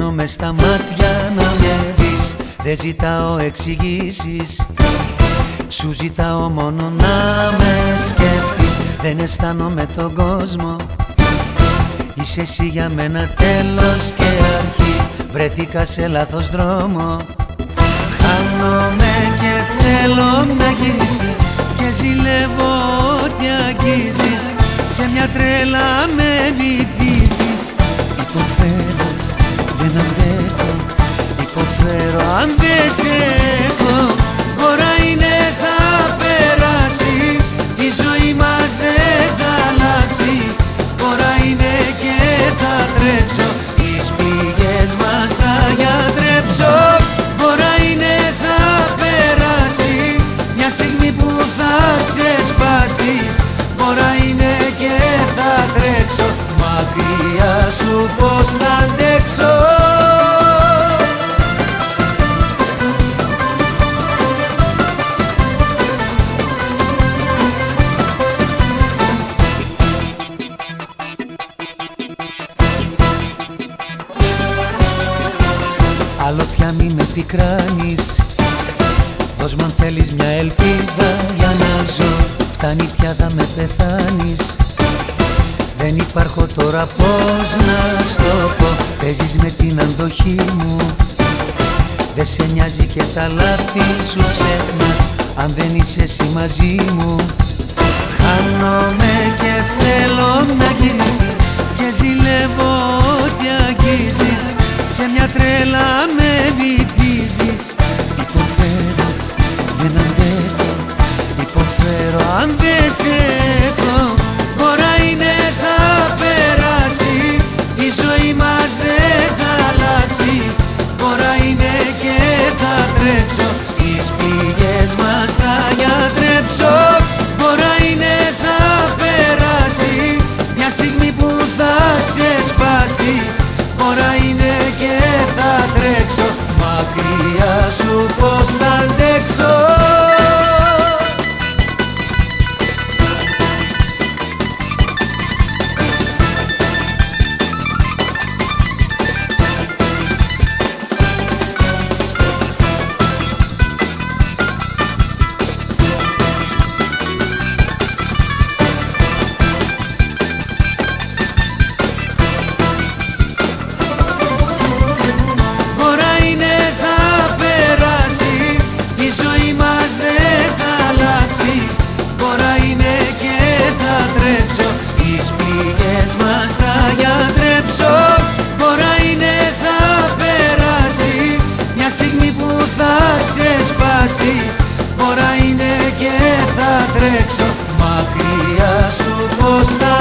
μένω με στα μάτια να με δεις Δεν ζητάω εξηγήσεις. Σου ζητάω μόνο να με σκέφτεις. Δεν αισθάνομαι τον κόσμο. Είσαι εσύ για μένα τέλος και αρχή. Βρέθηκα σε λάθος δρόμο. Χάνομαι και θέλω να γυρίσεις. Και ζηλεύω ότι αγγίζεις. Σε μια τρέλα με βυθίζεις. Υποφέρω, ξεσπάσει. Ώρα είναι και θα τρέξω. Μακριά σου πως θα αντέξω. Άλλο πια μη με πικράνεις Δώσ' μου αν θέλεις μια ελπίδα για να ζω. Φτάνει πια θα με πεθάνεις. Δεν υπάρχω τώρα πως να στο πω. Παίζεις με την αντοχή μου. Δεν σε νοιάζει και τα λάθη σου ξεχνάς Αν δεν είσαι εσύ μαζί μου. Χάνομαι και θέλω να γυρίσεις Και ζηλεύω ότι αγγίζεις. Σε μια τρέλα με βυθίζεις. Υποφέρω, έχω. Ώρα είναι θα περάσει. Η ζωή μας δεν θα αλλάξει. Ώρα είναι και θα τρέξω. Τις πληγές μας θα γιατρέψω. Ώρα είναι θα περάσει. Μια στιγμή που θα ξεσπάσει. Ώρα είναι και θα τρέξω. Μακριά σου πως θα αντέξω πληγές μας θα γιατρέψω. Ώρα είναι θα περάσει. Μια στιγμή που θα ξεσπάσει. Ώρα είναι και θα τρέξω. Μακριά σου πως θα